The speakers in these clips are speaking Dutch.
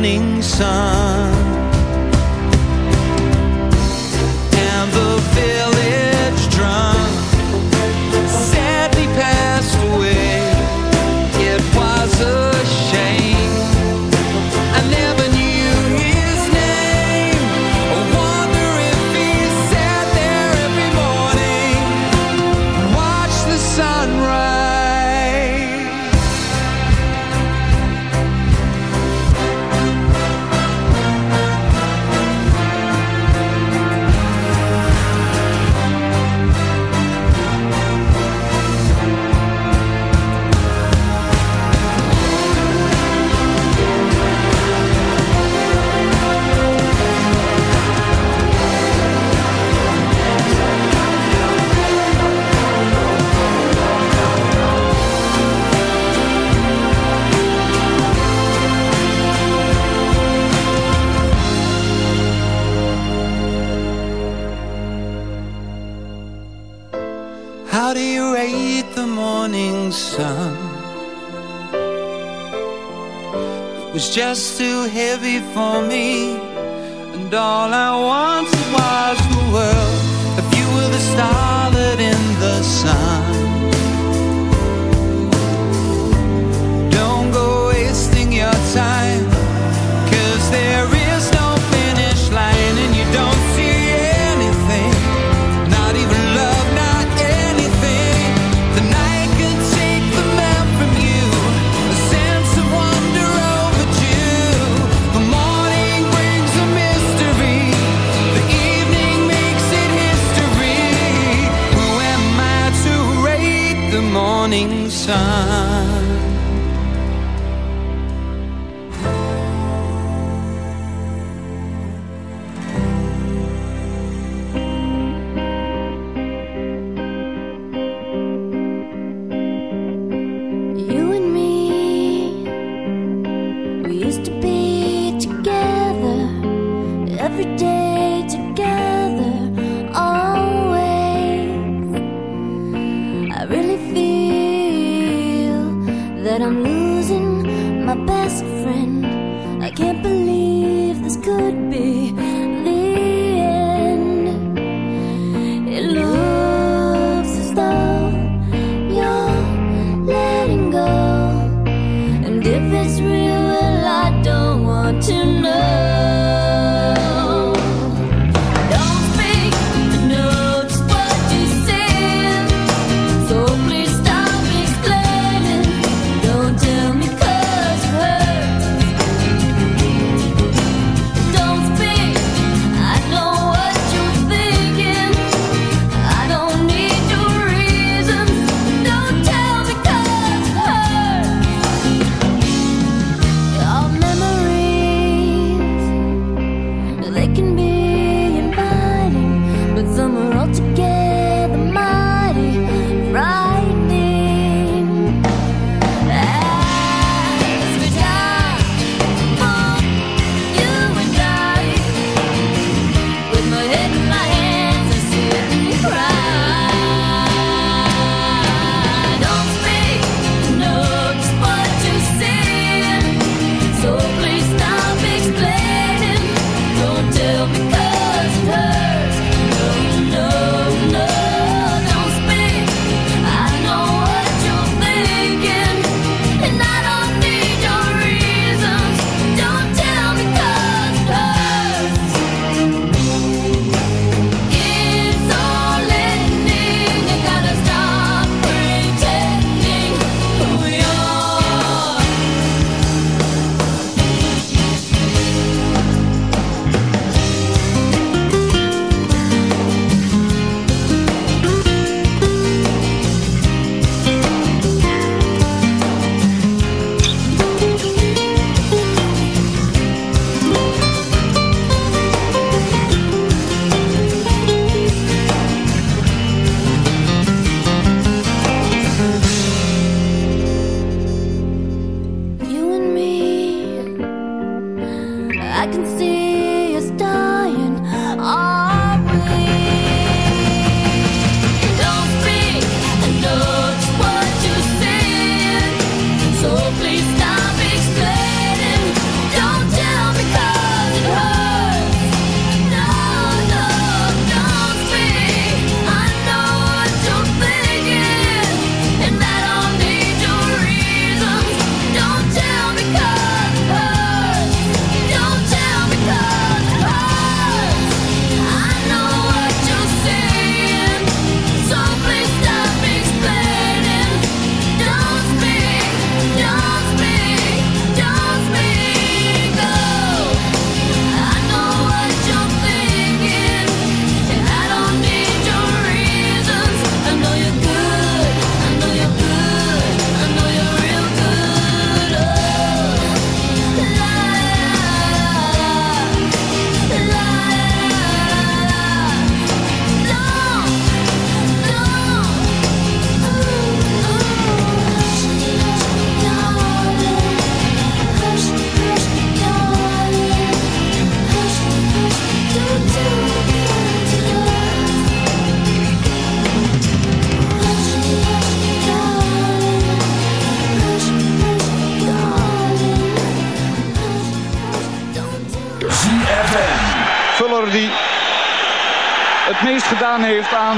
morning sun. Morning sun?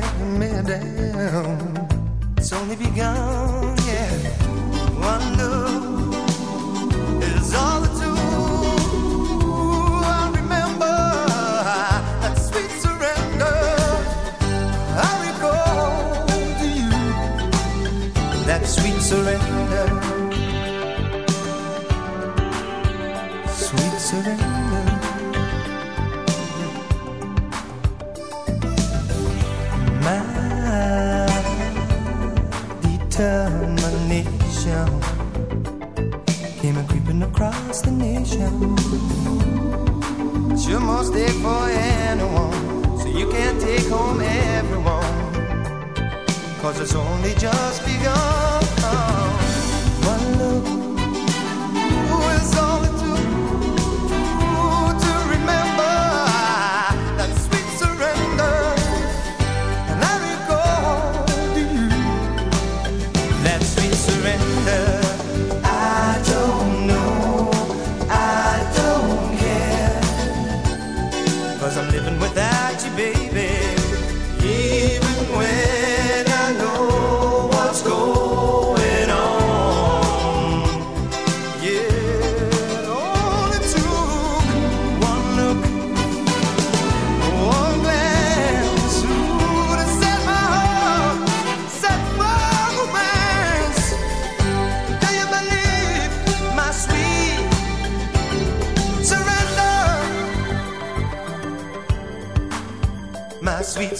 let me down. It's only begun. almost there for anyone. So you can't take home everyone. Cause it's only just begun.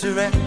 surrender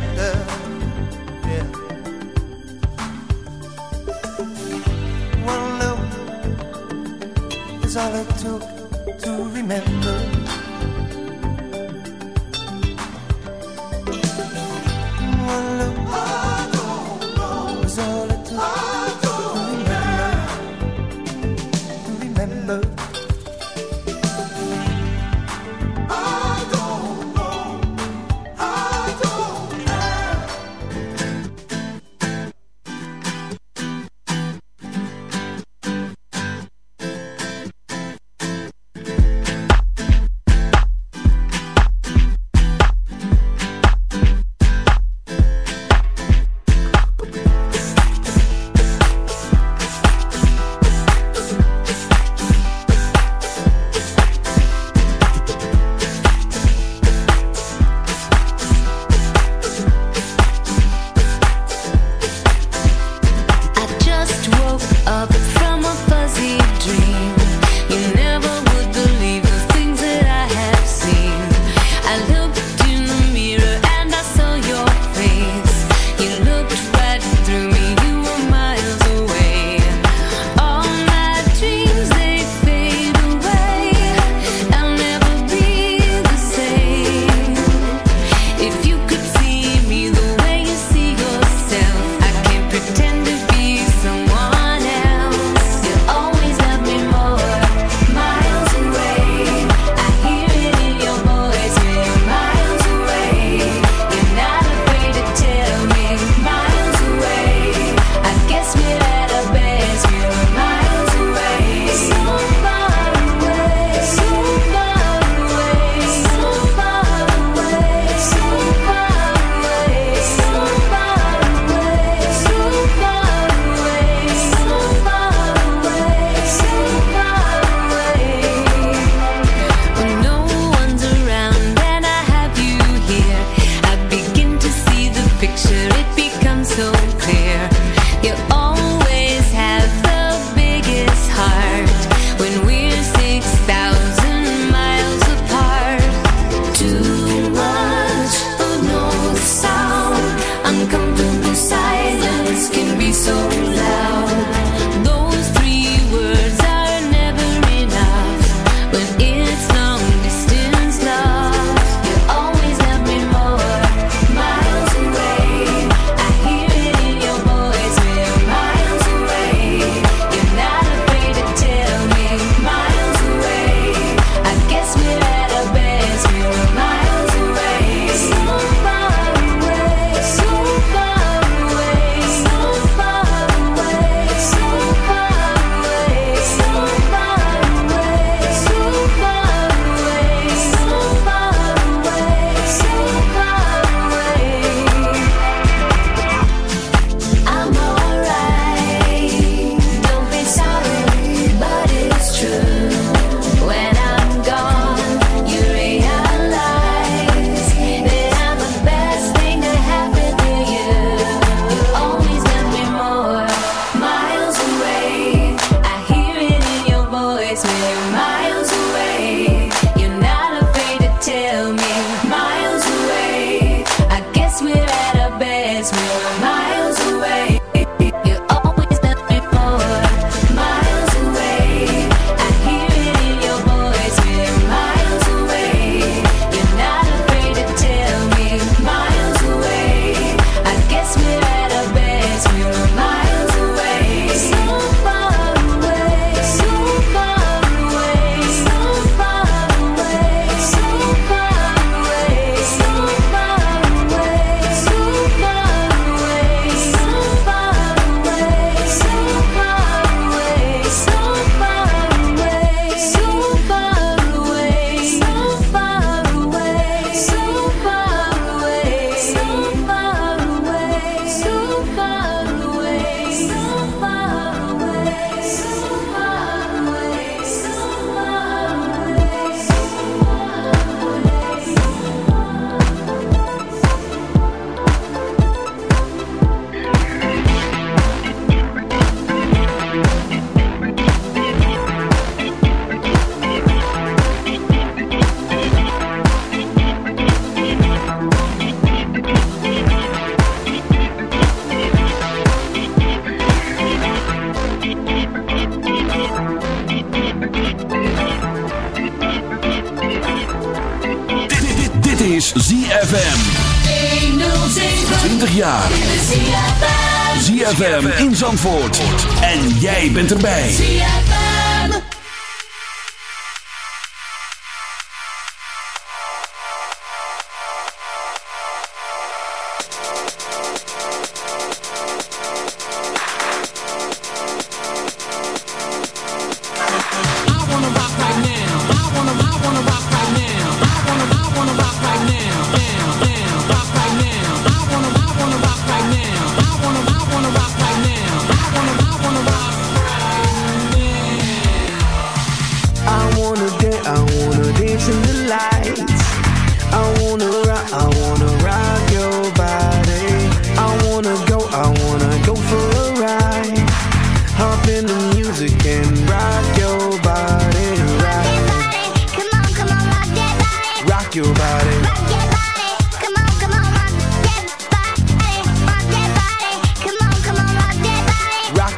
En jij bent erbij.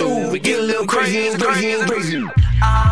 we get a little crazy and crazy and crazy. Uh,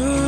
Oh.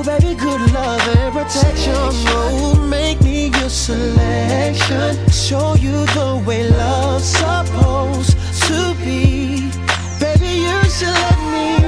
Oh, baby, good love and protection. Oh, make me your selection. Show you the way love's supposed to be. Baby, you should let me.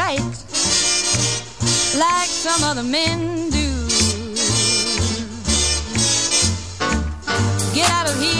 Right like some other men do? Get out of here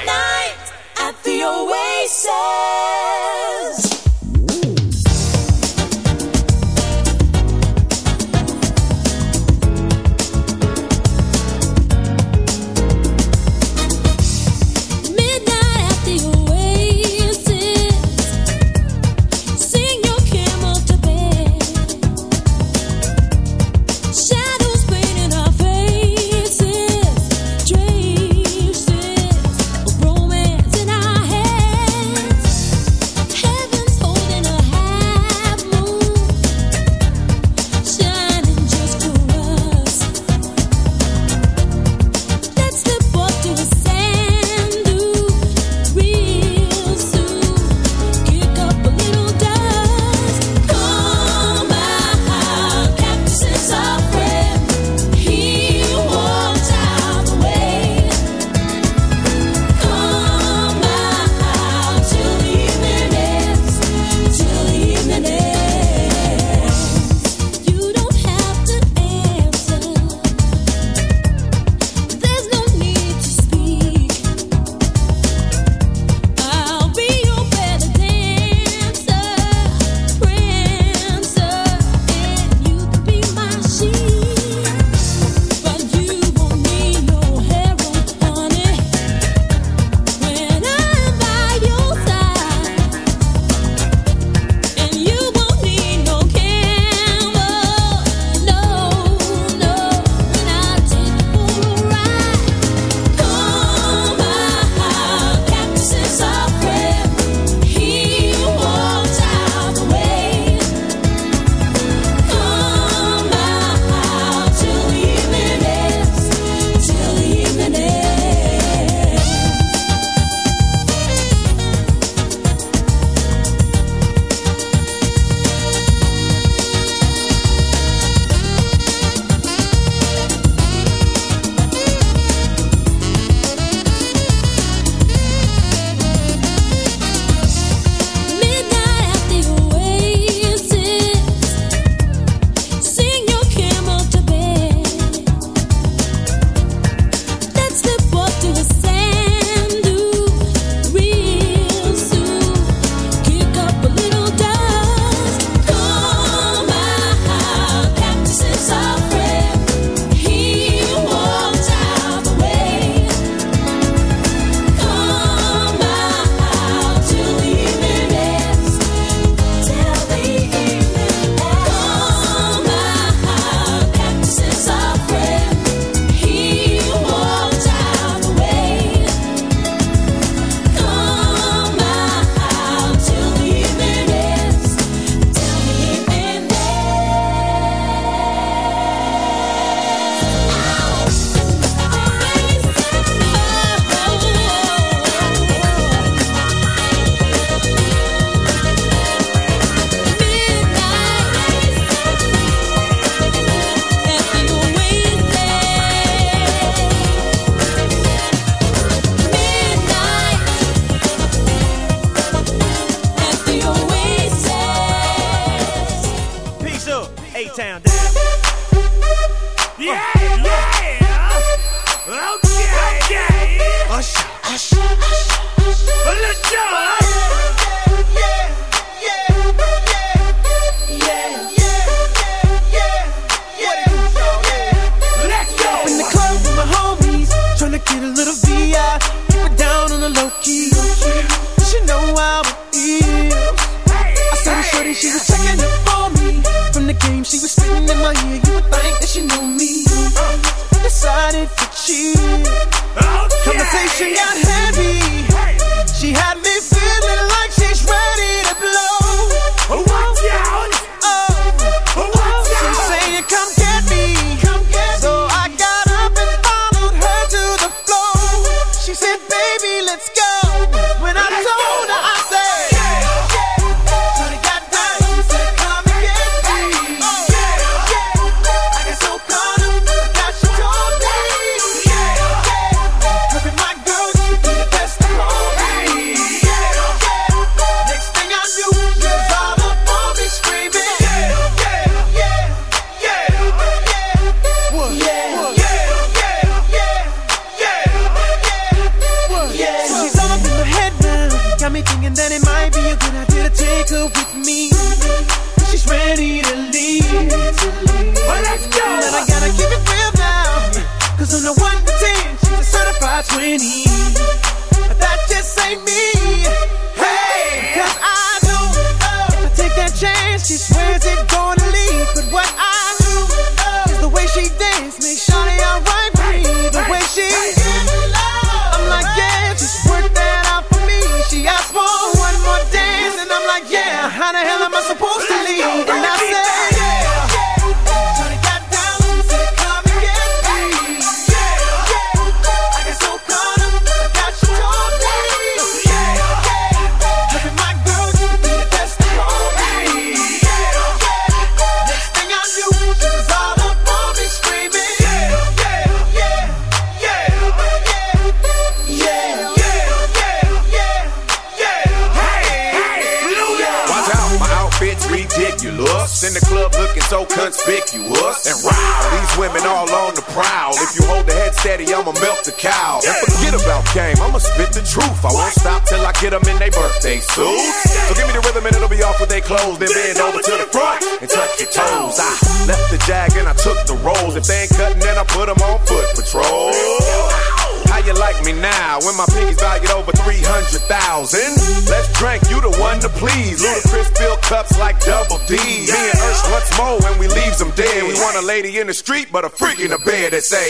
Get them in their birthday suits. So give me the rhythm and it'll be off with their clothes. Then bend over to the front and touch your toes. I left the jag and I took the rolls. If they ain't cutting, then I put them on foot patrol. How you like me now when my pinky's valued over 300,000? Let's drink, you the one to please. Ludacris fill cups like double D. Me and Ursh once more when we leaves them dead. We want a lady in the street, but a freak in the bed that say,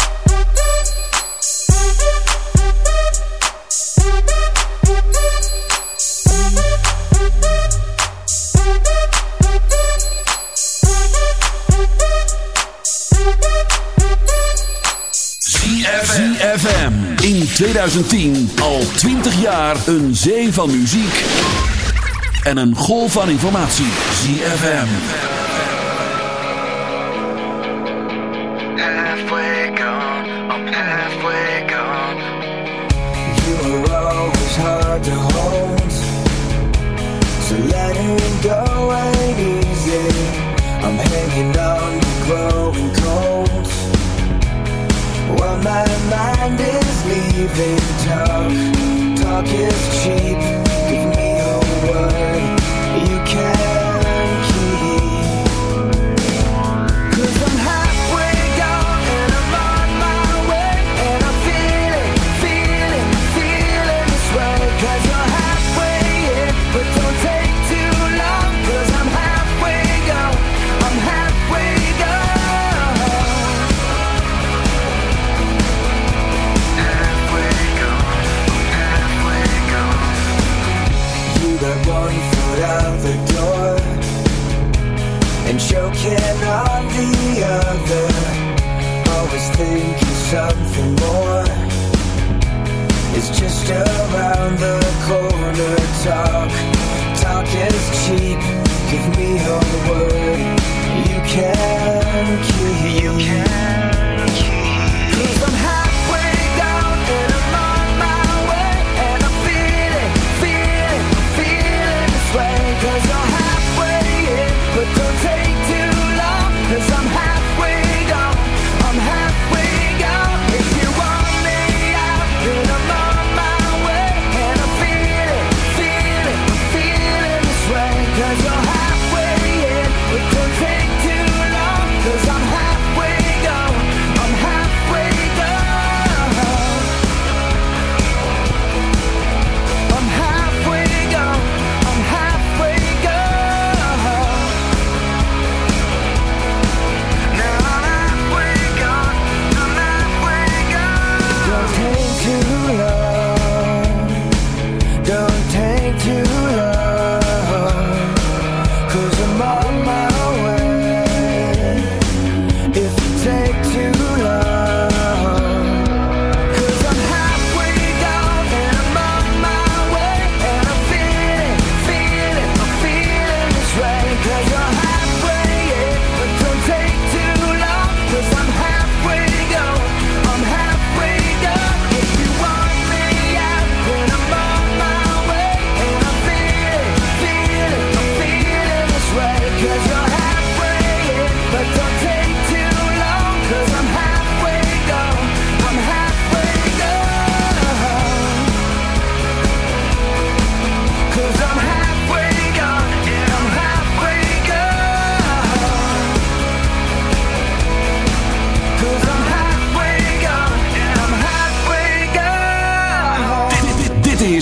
ZFM. In 2010 al 20 jaar een zee van muziek. En een golf van informatie. ZFM. Halfway gone, I'm halfway gone. You were always hard to hold. So letting go ain't easy. I'm hanging on to growing cold. While my mind is leaving talk. Talk is cheap. Give me a word you can choking on the other. Always thinking something more is just around the corner.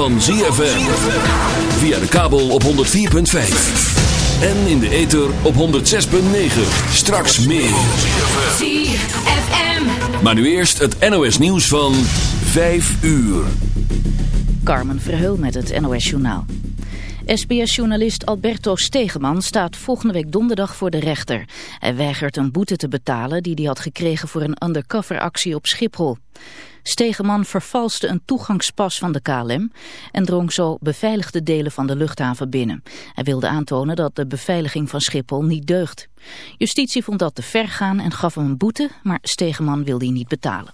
Van ZFM. Via de kabel op 104.5. En in de ether op 106.9. Straks meer. ZFM. Maar nu eerst het NOS nieuws van 5 uur. Carmen Verheul met het NOS Journaal. SBS-journalist Alberto Stegeman staat volgende week donderdag voor de rechter. Hij weigert een boete te betalen die hij had gekregen voor een undercover-actie op Schiphol. Stegeman vervalste een toegangspas van de KLM en drong zo beveiligde delen van de luchthaven binnen. Hij wilde aantonen dat de beveiliging van Schiphol niet deugt. Justitie vond dat te ver gaan en gaf hem een boete, maar Stegeman wilde die niet betalen.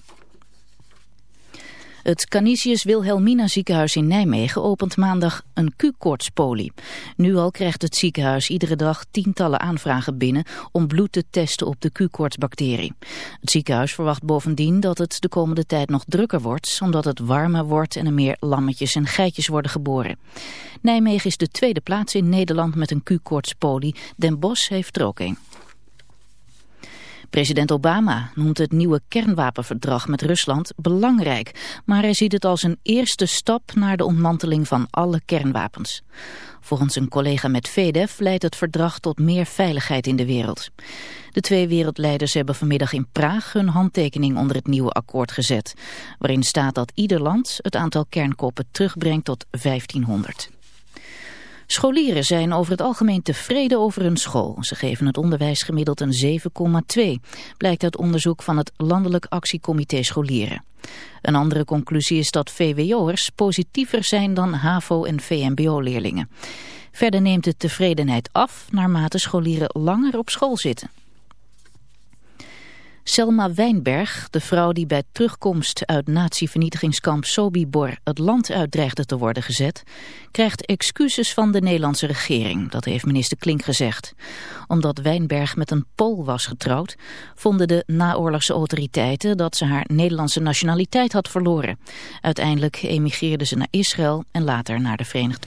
Het Canisius Wilhelmina ziekenhuis in Nijmegen opent maandag een Q-koortspolie. Nu al krijgt het ziekenhuis iedere dag tientallen aanvragen binnen om bloed te testen op de Q-koortsbacterie. Het ziekenhuis verwacht bovendien dat het de komende tijd nog drukker wordt, omdat het warmer wordt en er meer lammetjes en geitjes worden geboren. Nijmegen is de tweede plaats in Nederland met een Q-koortspolie. Den Bosch heeft er ook een. President Obama noemt het nieuwe kernwapenverdrag met Rusland belangrijk, maar hij ziet het als een eerste stap naar de ontmanteling van alle kernwapens. Volgens een collega met VEDEF leidt het verdrag tot meer veiligheid in de wereld. De twee wereldleiders hebben vanmiddag in Praag hun handtekening onder het nieuwe akkoord gezet, waarin staat dat ieder land het aantal kernkoppen terugbrengt tot 1500. Scholieren zijn over het algemeen tevreden over hun school. Ze geven het onderwijs gemiddeld een 7,2, blijkt uit onderzoek van het Landelijk Actiecomité Scholieren. Een andere conclusie is dat VWO'ers positiever zijn dan HAVO- en VMBO-leerlingen. Verder neemt de tevredenheid af naarmate scholieren langer op school zitten. Selma Wijnberg, de vrouw die bij terugkomst uit nazi-vernietigingskamp Sobibor het land uit dreigde te worden gezet, krijgt excuses van de Nederlandse regering, dat heeft minister Klink gezegd. Omdat Wijnberg met een Pool was getrouwd, vonden de naoorlogse autoriteiten dat ze haar Nederlandse nationaliteit had verloren. Uiteindelijk emigreerde ze naar Israël en later naar de Verenigde